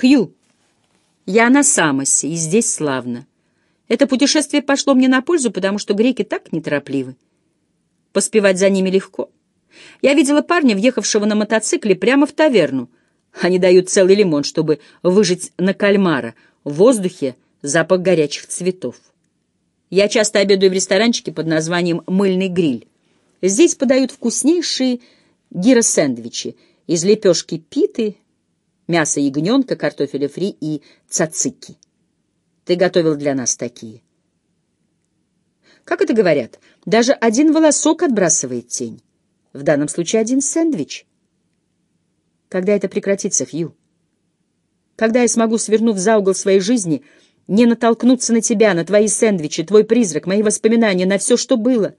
Хью, я на Самосе, и здесь славно. Это путешествие пошло мне на пользу, потому что греки так неторопливы. Поспевать за ними легко. Я видела парня, въехавшего на мотоцикле прямо в таверну. Они дают целый лимон, чтобы выжить на кальмара. В воздухе запах горячих цветов. Я часто обедаю в ресторанчике под названием «Мыльный гриль». Здесь подают вкуснейшие гиросэндвичи из лепешки питы, мяса ягненка, картофеля фри и цацики. Ты готовил для нас такие. Как это говорят, даже один волосок отбрасывает тень. В данном случае один сэндвич. Когда это прекратится, Хью? Когда я смогу, свернув за угол своей жизни, не натолкнуться на тебя, на твои сэндвичи, твой призрак, мои воспоминания, на все, что было?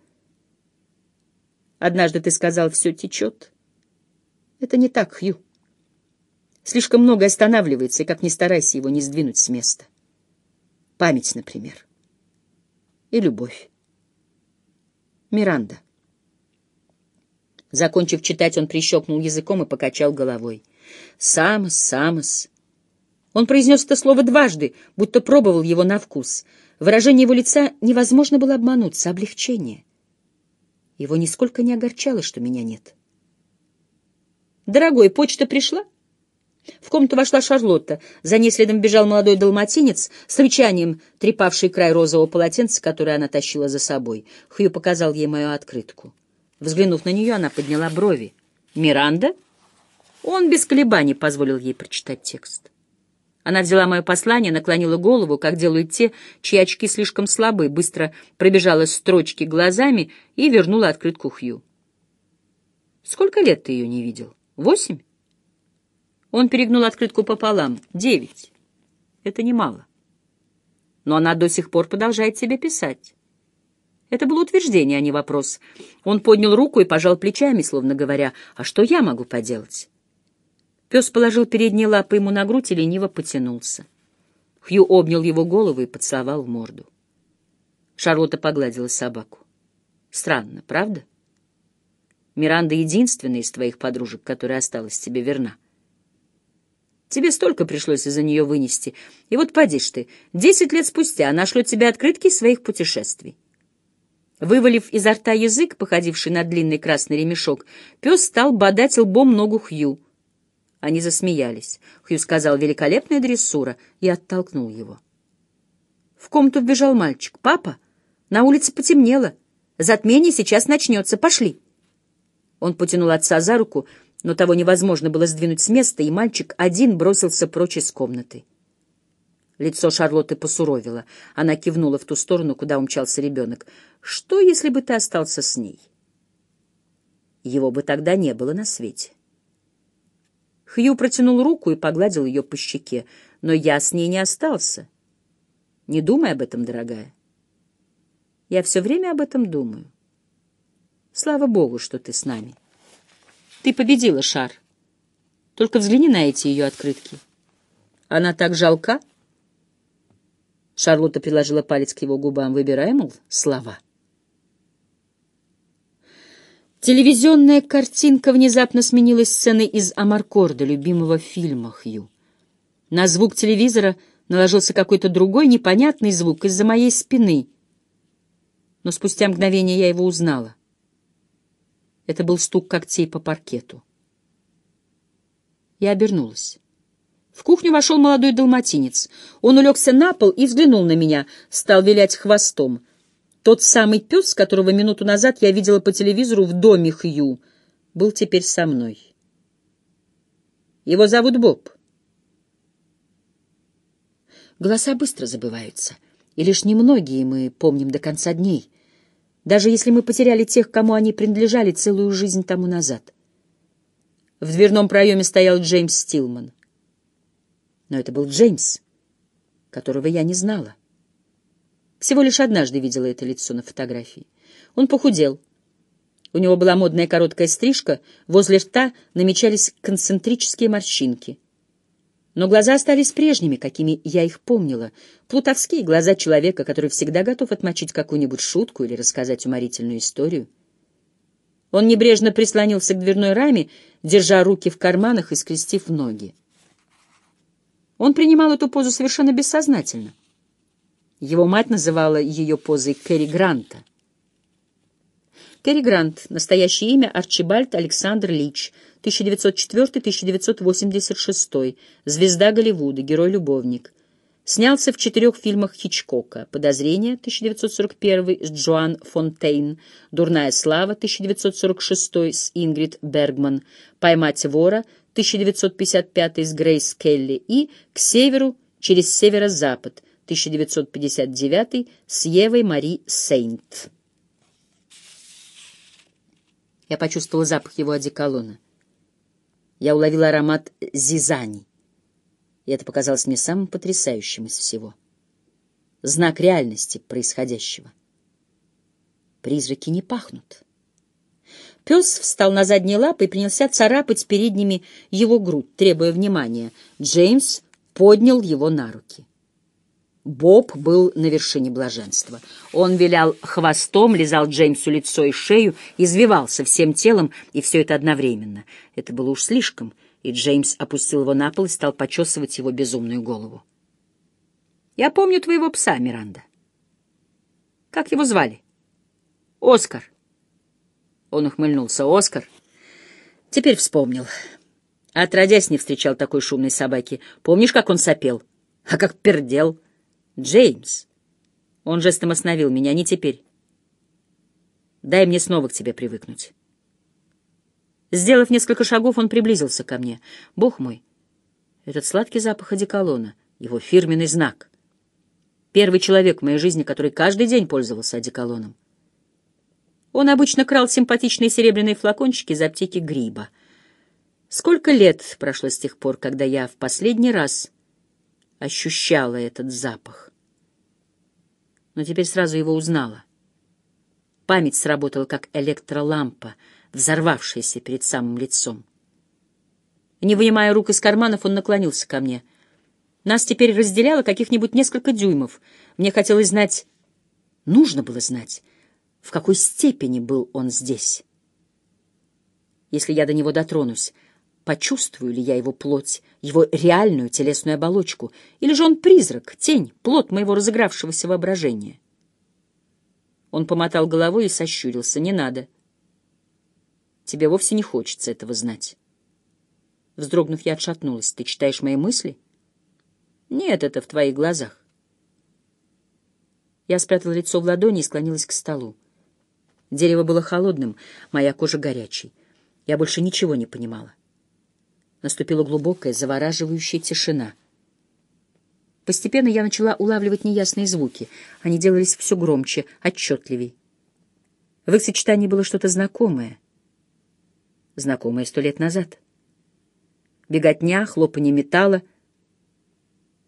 Однажды ты сказал, все течет. Это не так, Хью. Слишком много останавливается, и как ни старайся его не сдвинуть с места. Память, например. И любовь. Миранда. Закончив читать, он прищелкнул языком и покачал головой. «Самос, Самос». Он произнес это слово дважды, будто пробовал его на вкус. Выражение его лица невозможно было обмануться, облегчение. Его нисколько не огорчало, что меня нет. «Дорогой, почта пришла?» В комнату вошла Шарлотта. За ней следом бежал молодой далматинец с рычанием, трепавший край розового полотенца, которое она тащила за собой. Хью показал ей мою открытку. Взглянув на нее, она подняла брови. «Миранда?» Он без колебаний позволил ей прочитать текст. Она взяла мое послание, наклонила голову, как делают те, чьи очки слишком слабы, быстро пробежала строчки глазами и вернула открытку Хью. «Сколько лет ты ее не видел? Восемь?» Он перегнул открытку пополам. Девять. Это немало. Но она до сих пор продолжает тебе писать. Это было утверждение, а не вопрос. Он поднял руку и пожал плечами, словно говоря, «А что я могу поделать?» Пес положил передние лапы ему на грудь и лениво потянулся. Хью обнял его голову и поцеловал в морду. Шарлотта погладила собаку. «Странно, правда? Миранда единственная из твоих подружек, которая осталась тебе верна. Тебе столько пришлось из-за нее вынести. И вот поди ты, десять лет спустя она шлет тебе открытки своих путешествий. Вывалив изо рта язык, походивший на длинный красный ремешок, пес стал бодать лбом ногу Хью. Они засмеялись. Хью сказал «великолепная дрессура» и оттолкнул его. В комнату вбежал мальчик. «Папа, на улице потемнело. Затмение сейчас начнется. Пошли!» Он потянул отца за руку, но того невозможно было сдвинуть с места, и мальчик один бросился прочь из комнаты. Лицо Шарлотты посуровило. Она кивнула в ту сторону, куда умчался ребенок. «Что, если бы ты остался с ней?» Его бы тогда не было на свете. Хью протянул руку и погладил ее по щеке. «Но я с ней не остался. Не думай об этом, дорогая. Я все время об этом думаю. Слава Богу, что ты с нами». Ты победила, Шар. Только взгляни на эти ее открытки. Она так жалка. Шарлотта приложила палец к его губам, выбирая, мол, слова. Телевизионная картинка внезапно сменилась сценой из Амаркорда, любимого фильма Хью. На звук телевизора наложился какой-то другой непонятный звук из-за моей спины. Но спустя мгновение я его узнала. Это был стук когтей по паркету. Я обернулась. В кухню вошел молодой далматинец. Он улегся на пол и взглянул на меня, стал вилять хвостом. Тот самый пес, которого минуту назад я видела по телевизору в доме Хью, был теперь со мной. Его зовут Боб. Голоса быстро забываются, и лишь немногие мы помним до конца дней — даже если мы потеряли тех, кому они принадлежали целую жизнь тому назад. В дверном проеме стоял Джеймс Стилман. Но это был Джеймс, которого я не знала. Всего лишь однажды видела это лицо на фотографии. Он похудел. У него была модная короткая стрижка, возле рта намечались концентрические морщинки — но глаза остались прежними, какими я их помнила. Плутовские глаза человека, который всегда готов отмочить какую-нибудь шутку или рассказать уморительную историю. Он небрежно прислонился к дверной раме, держа руки в карманах и скрестив ноги. Он принимал эту позу совершенно бессознательно. Его мать называла ее позой Кэрри Гранта. Кэрри Грант, настоящее имя Арчибальд Александр Лич, 1904-1986, звезда Голливуда, герой-любовник. Снялся в четырех фильмах Хичкока «Подозрение» 1941 с Джоан Фонтейн, «Дурная слава» 1946 с Ингрид Бергман, «Поймать вора» 1955 с Грейс Келли и «К северу через северо-запад» 1959 с Евой Мари Сейнт. Я почувствовала запах его одеколона. Я уловила аромат зизани, и это показалось мне самым потрясающим из всего. Знак реальности происходящего. Призраки не пахнут. Пес встал на задние лапы и принялся царапать передними его грудь, требуя внимания. Джеймс поднял его на руки. Боб был на вершине блаженства. Он вилял хвостом, лизал Джеймсу лицо и шею, извивался всем телом, и все это одновременно. Это было уж слишком, и Джеймс опустил его на пол и стал почесывать его безумную голову. «Я помню твоего пса, Миранда. Как его звали?» «Оскар». Он ухмыльнулся. «Оскар?» «Теперь вспомнил. Отродясь не встречал такой шумной собаки. Помнишь, как он сопел? А как пердел?» «Джеймс!» Он жестом остановил меня. «Не теперь. Дай мне снова к тебе привыкнуть». Сделав несколько шагов, он приблизился ко мне. «Бог мой! Этот сладкий запах одеколона, его фирменный знак. Первый человек в моей жизни, который каждый день пользовался одеколоном. Он обычно крал симпатичные серебряные флакончики из аптеки Гриба. Сколько лет прошло с тех пор, когда я в последний раз ощущала этот запах. Но теперь сразу его узнала. Память сработала, как электролампа, взорвавшаяся перед самым лицом. Не вынимая рук из карманов, он наклонился ко мне. Нас теперь разделяло каких-нибудь несколько дюймов. Мне хотелось знать, нужно было знать, в какой степени был он здесь. Если я до него дотронусь, почувствую ли я его плоть, его реальную телесную оболочку, или же он призрак, тень, плод моего разыгравшегося воображения. Он помотал головой и сощурился. «Не надо. Тебе вовсе не хочется этого знать». Вздрогнув, я отшатнулась. «Ты читаешь мои мысли?» «Нет, это в твоих глазах». Я спрятала лицо в ладони и склонилась к столу. Дерево было холодным, моя кожа горячей. Я больше ничего не понимала. Наступила глубокая, завораживающая тишина. Постепенно я начала улавливать неясные звуки. Они делались все громче, отчетливей. В их сочетании было что-то знакомое. Знакомое сто лет назад. Беготня, хлопанье металла.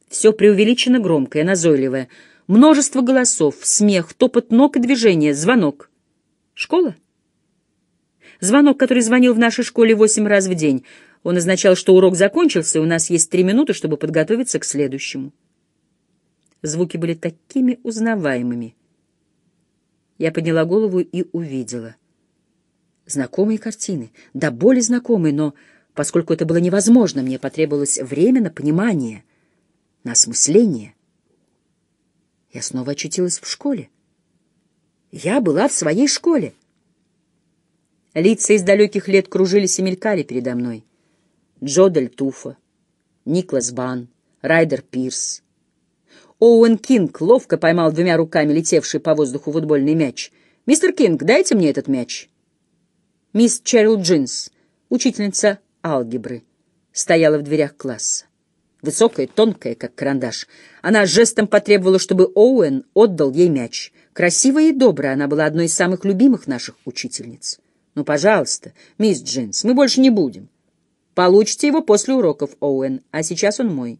Все преувеличенно громкое, назойливое. Множество голосов, смех, топот ног и движения, звонок. Школа? Звонок, который звонил в нашей школе восемь раз в день — он означал, что урок закончился, и у нас есть три минуты, чтобы подготовиться к следующему. Звуки были такими узнаваемыми. Я подняла голову и увидела. Знакомые картины, да более знакомые, но поскольку это было невозможно, мне потребовалось время на понимание, на осмысление. Я снова очутилась в школе. Я была в своей школе. Лица из далеких лет кружились и мелькали передо мной. Джо Дель Туфа, Никлас Бан, Райдер Пирс. Оуэн Кинг ловко поймал двумя руками летевший по воздуху футбольный мяч. «Мистер Кинг, дайте мне этот мяч». Мисс Черил Джинс, учительница алгебры, стояла в дверях класса. Высокая, тонкая, как карандаш. Она жестом потребовала, чтобы Оуэн отдал ей мяч. Красивая и добрая, она была одной из самых любимых наших учительниц. «Ну, пожалуйста, мисс Джинс, мы больше не будем. Получите его после уроков, Оуэн, а сейчас он мой.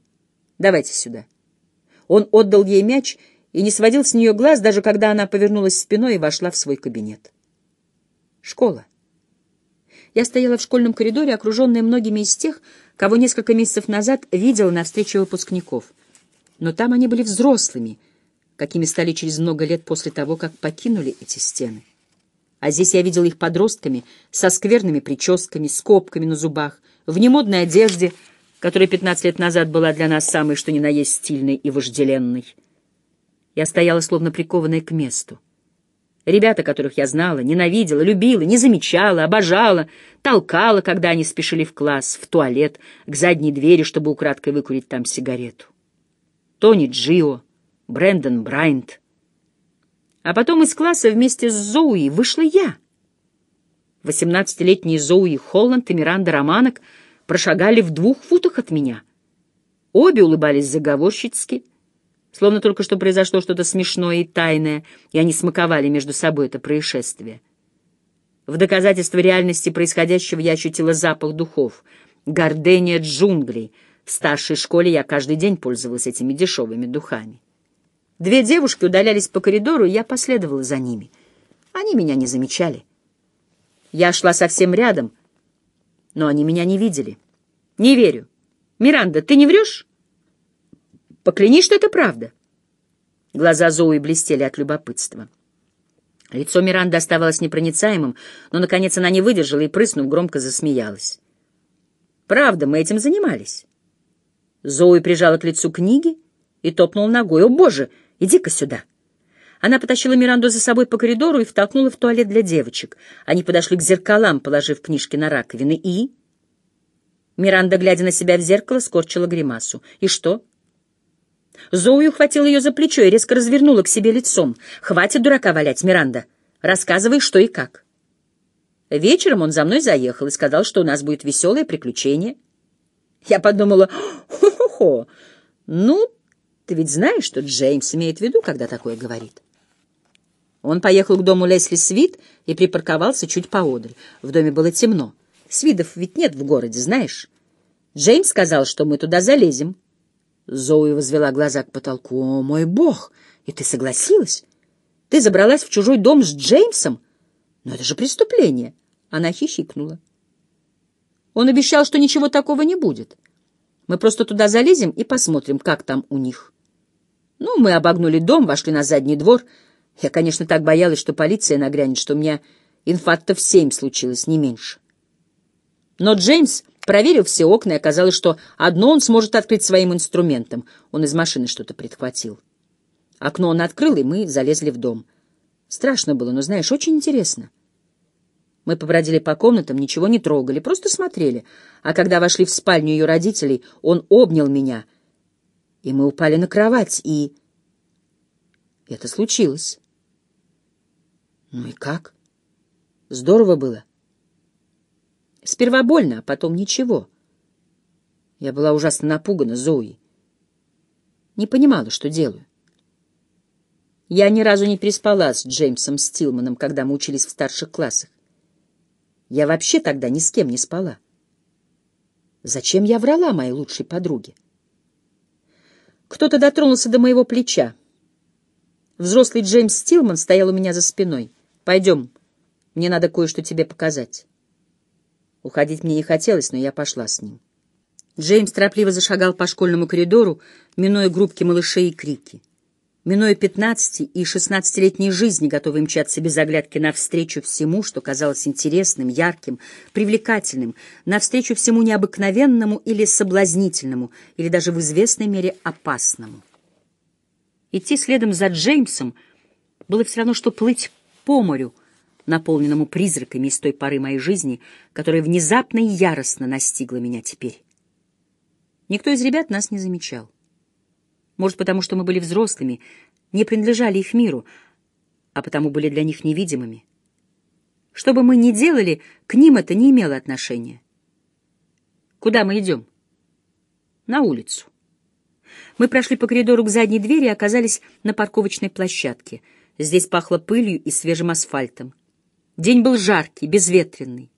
Давайте сюда. Он отдал ей мяч и не сводил с нее глаз, даже когда она повернулась спиной и вошла в свой кабинет. Школа. Я стояла в школьном коридоре, окруженная многими из тех, кого несколько месяцев назад видела на встрече выпускников. Но там они были взрослыми, какими стали через много лет после того, как покинули эти стены. А здесь я видела их подростками, со скверными прическами, скобками на зубах, в немодной одежде, которая 15 лет назад была для нас самой что ни на есть стильной и вожделенной. Я стояла словно прикованная к месту. Ребята, которых я знала, ненавидела, любила, не замечала, обожала, толкала, когда они спешили в класс, в туалет, к задней двери, чтобы украдкой выкурить там сигарету. Тони Джио, Брэндон Брайант. А потом из класса вместе с Зоуи вышла я. Восемнадцатилетние Зоуи Холланд и Миранда Романок прошагали в двух футах от меня. Обе улыбались заговорщицки — Словно только что произошло что-то смешное и тайное, и они смаковали между собой это происшествие. В доказательство реальности происходящего я ощутила запах духов, гордения джунглей. В старшей школе я каждый день пользовалась этими дешевыми духами. Две девушки удалялись по коридору, и я последовала за ними. Они меня не замечали. Я шла совсем рядом, но они меня не видели. Не верю. Миранда, ты не врешь? Поклянись, что это правда. Глаза Зои блестели от любопытства. Лицо Миранды оставалось непроницаемым, но, наконец, она не выдержала и, прыснув, громко засмеялась. «Правда, мы этим занимались». Зои прижала к лицу книги и топнула ногой. «О, боже, иди-ка сюда!» Она потащила Миранду за собой по коридору и втолкнула в туалет для девочек. Они подошли к зеркалам, положив книжки на раковины. «И?» Миранда, глядя на себя в зеркало, скорчила гримасу. «И что?» Зоуи ухватил ее за плечо и резко развернула к себе лицом. «Хватит дурака валять, Миранда. Рассказывай, что и как». Вечером он за мной заехал и сказал, что у нас будет веселое приключение. Я подумала, хо-хо-хо, ну, ты ведь знаешь, что Джеймс имеет в виду, когда такое говорит. Он поехал к дому Лесли Свит и припарковался чуть поодаль. В доме было темно. Свидов ведь нет в городе, знаешь. Джеймс сказал, что мы туда залезем. Зоуи возвела глаза к потолку. «О, мой бог! И ты согласилась? Ты забралась в чужой дом с Джеймсом? Но это же преступление!» Она хихикнула. Он обещал, что ничего такого не будет. Мы просто туда залезем и посмотрим, как там у них. Ну, мы обогнули дом, вошли на задний двор. Я, конечно, так боялась, что полиция нагрянет, что у меня инфарктов семь случилось, не меньше. Но Джеймс Проверил все окна, и оказалось, что одно он сможет открыть своим инструментом. Он из машины что-то прихватил. Окно он открыл, и мы залезли в дом. Страшно было, но, знаешь, очень интересно. Мы побродили по комнатам, ничего не трогали, просто смотрели. А когда вошли в спальню ее родителей, он обнял меня, и мы упали на кровать, и... Это случилось. Ну и как? Здорово было. Сперва больно, а потом ничего. Я была ужасно напугана Зоей. Не понимала, что делаю. Я ни разу не переспала с Джеймсом Стилманом, когда мы учились в старших классах. Я вообще тогда ни с кем не спала. Зачем я врала моей лучшей подруге? Кто-то дотронулся до моего плеча. Взрослый Джеймс Стилман стоял у меня за спиной. «Пойдем, мне надо кое-что тебе показать». Уходить мне не хотелось, но я пошла с ним. Джеймс торопливо зашагал по школьному коридору, минуя группки малышей и крики. Минуя пятнадцати и шестнадцатилетней жизни, готовые мчаться без оглядки навстречу всему, что казалось интересным, ярким, привлекательным, навстречу всему необыкновенному или соблазнительному, или даже в известной мере опасному. Идти следом за Джеймсом было все равно, что плыть по морю — наполненному призраками из той поры моей жизни, которая внезапно и яростно настигла меня теперь. Никто из ребят нас не замечал. Может, потому что мы были взрослыми, не принадлежали их миру, а потому были для них невидимыми. Что бы мы ни делали, к ним это не имело отношения. Куда мы идем? На улицу. Мы прошли по коридору к задней двери и оказались на парковочной площадке. Здесь пахло пылью и свежим асфальтом. День был жаркий, безветренный.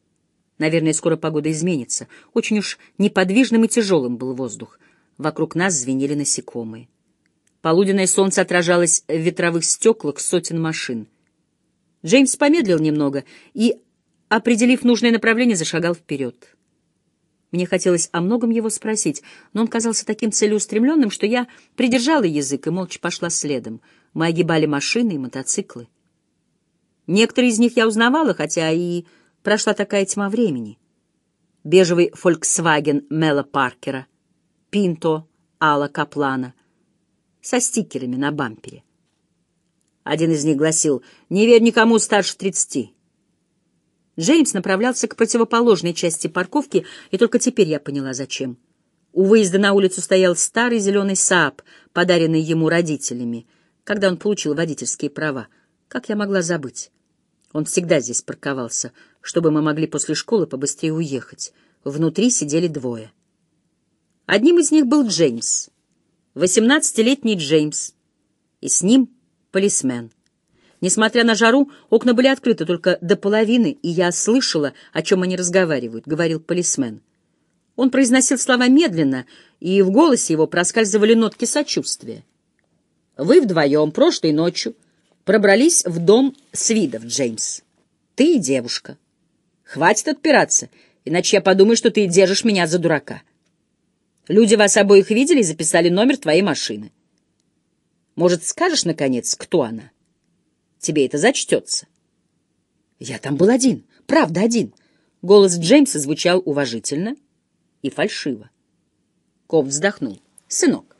Наверное, скоро погода изменится. Очень уж неподвижным и тяжелым был воздух. Вокруг нас звенели насекомые. Полуденное солнце отражалось в ветровых стеклах сотен машин. Джеймс помедлил немного и, определив нужное направление, зашагал вперед. Мне хотелось о многом его спросить, но он казался таким целеустремленным, что я придержала язык и молча пошла следом. Мы огибали машины и мотоциклы. Некоторые из них я узнавала, хотя и прошла такая тьма времени. Бежевый Volkswagen Мела Паркера Пинто Алла Каплана со стикерами на бампере. Один из них гласил «Не верь никому старше тридцати». Джеймс направлялся к противоположной части парковки, и только теперь я поняла, зачем. У выезда на улицу стоял старый зеленый Сааб, подаренный ему родителями, когда он получил водительские права. Как я могла забыть? Он всегда здесь парковался, чтобы мы могли после школы побыстрее уехать. Внутри сидели двое. Одним из них был Джеймс, восемнадцатилетний Джеймс, и с ним полисмен. Несмотря на жару, окна были открыты только до половины, и я слышала, о чем они разговаривают, — говорил полисмен. Он произносил слова медленно, и в голосе его проскальзывали нотки сочувствия. «Вы вдвоем прошлой ночью пробрались в дом Свидов, Джеймс. Ты и девушка. Хватит отпираться, иначе я подумаю, что ты держишь меня за дурака. Люди вас обоих видели и записали номер твоей машины. Может, скажешь, наконец, кто она? Тебе это зачтется. Я там был один, правда один. Голос Джеймса звучал уважительно и фальшиво. Ков вздохнул. Сынок,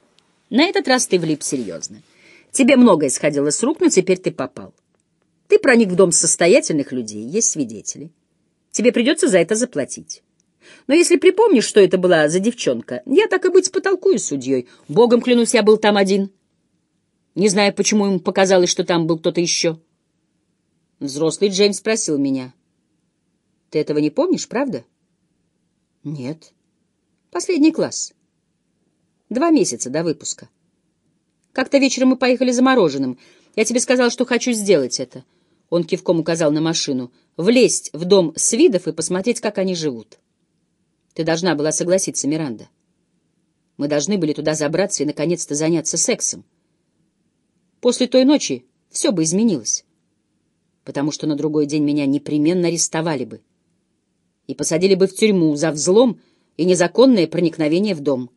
на этот раз ты влип серьезно. Тебе многое сходило с рук, но теперь ты попал. Ты проник в дом состоятельных людей, есть свидетели. Тебе придется за это заплатить. Но если припомнишь, что это была за девчонка, я так и быть потолкую судьей. Богом клянусь, я был там один. Не знаю, почему ему показалось, что там был кто-то еще. Взрослый Джеймс спросил меня. Ты этого не помнишь, правда? Нет. Последний класс. Два месяца до выпуска. Как-то вечером мы поехали за мороженым. Я тебе сказал, что хочу сделать это. Он кивком указал на машину. Влезть в дом Свидов и посмотреть, как они живут. Ты должна была согласиться, Миранда. Мы должны были туда забраться и, наконец-то, заняться сексом. После той ночи все бы изменилось, потому что на другой день меня непременно арестовали бы и посадили бы в тюрьму за взлом и незаконное проникновение в дом.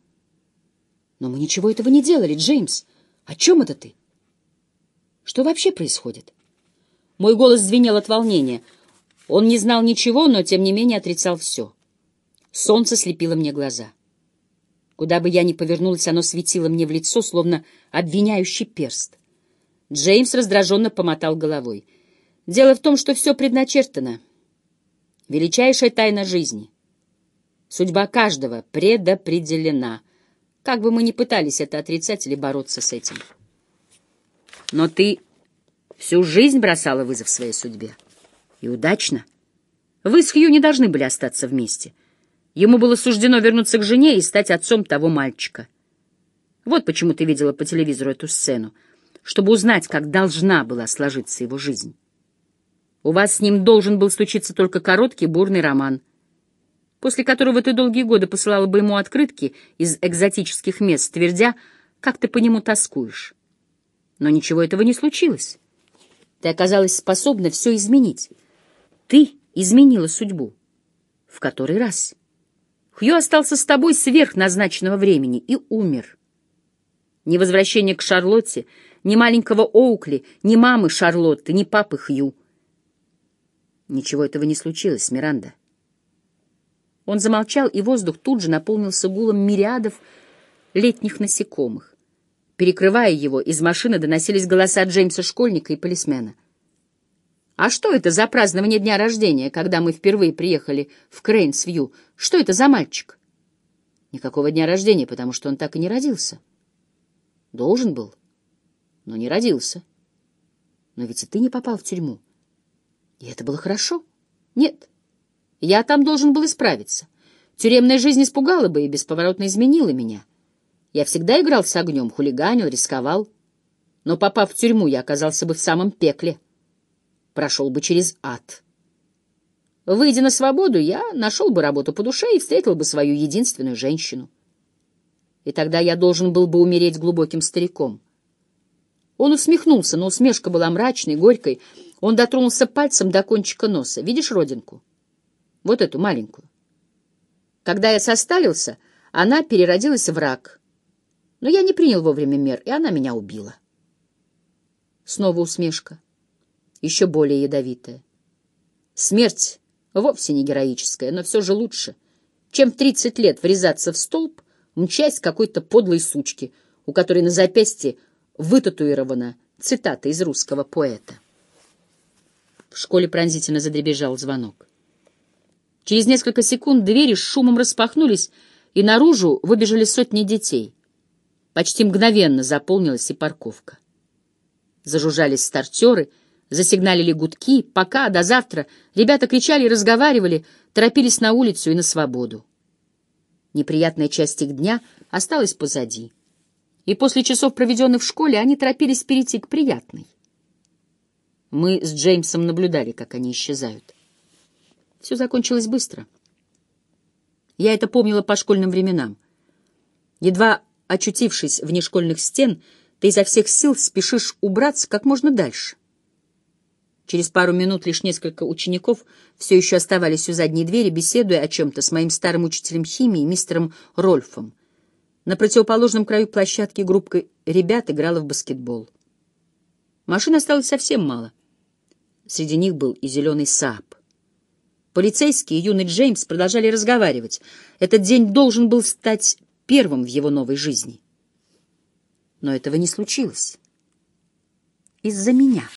Но мы ничего этого не делали, Джеймс. О чем это ты? Что вообще происходит? Мой голос звенел от волнения. Он не знал ничего, но, тем не менее, отрицал все. Солнце слепило мне глаза. Куда бы я ни повернулась, оно светило мне в лицо, словно обвиняющий перст. Джеймс раздраженно помотал головой. «Дело в том, что все предначертано. Величайшая тайна жизни. Судьба каждого предопределена, как бы мы ни пытались это отрицать или бороться с этим. Но ты всю жизнь бросала вызов своей судьбе. И удачно. Вы с Хью не должны были остаться вместе. Ему было суждено вернуться к жене и стать отцом того мальчика. Вот почему ты видела по телевизору эту сцену чтобы узнать, как должна была сложиться его жизнь. У вас с ним должен был случиться только короткий бурный роман, после которого ты долгие годы посылала бы ему открытки из экзотических мест, твердя, как ты по нему тоскуешь. Но ничего этого не случилось. Ты оказалась способна все изменить. Ты изменила судьбу. В который раз? Хью остался с тобой сверх назначенного времени и умер. Невозвращение к Шарлотте — ни маленького Оукли, ни мамы Шарлотты, ни папы Хью. Ничего этого не случилось, Миранда. Он замолчал, и воздух тут же наполнился гулом мириадов летних насекомых. Перекрывая его, из машины доносились голоса Джеймса Школьника и полисмена. «А что это за празднование дня рождения, когда мы впервые приехали в Крейнсвью? Что это за мальчик?» «Никакого дня рождения, потому что он так и не родился». «Должен был но не родился. Но ведь и ты не попал в тюрьму. И это было хорошо? Нет. Я там должен был исправиться. Тюремная жизнь испугала бы и бесповоротно изменила меня. Я всегда играл с огнем, хулиганил, рисковал. Но, попав в тюрьму, я оказался бы в самом пекле. Прошел бы через ад. Выйдя на свободу, я нашел бы работу по душе и встретил бы свою единственную женщину. И тогда я должен был бы умереть глубоким стариком — он усмехнулся, но усмешка была мрачной, горькой. Он дотронулся пальцем до кончика носа. «Видишь родинку? Вот эту маленькую. Когда я состарился, она переродилась в рак. Но я не принял вовремя мер, и она меня убила». Снова усмешка, еще более ядовитая. Смерть вовсе не героическая, но все же лучше, чем в тридцать лет врезаться в столб, часть какой-то подлой сучки, у которой на запястье вытатуирована цитата из русского поэта. В школе пронзительно задребежал звонок. Через несколько секунд двери с шумом распахнулись, и наружу выбежали сотни детей. Почти мгновенно заполнилась и парковка. Зажужжались стартеры, засигналили гудки. Пока, до завтра, ребята кричали и разговаривали, торопились на улицу и на свободу. Неприятная часть их дня осталась позади. И после часов, проведенных в школе, они торопились перейти к приятной. Мы с Джеймсом наблюдали, как они исчезают. Все закончилось быстро. Я это помнила по школьным временам. Едва очутившись вне школьных стен, ты изо всех сил спешишь убраться как можно дальше. Через пару минут лишь несколько учеников все еще оставались у задней двери, беседуя о чем-то с моим старым учителем химии, мистером Рольфом. На противоположном краю площадки группка ребят играла в баскетбол. Машин осталось совсем мало. Среди них был и зеленый Сааб. Полицейский и юный Джеймс продолжали разговаривать. Этот день должен был стать первым в его новой жизни. Но этого не случилось. Из-за меня.